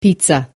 Pizza.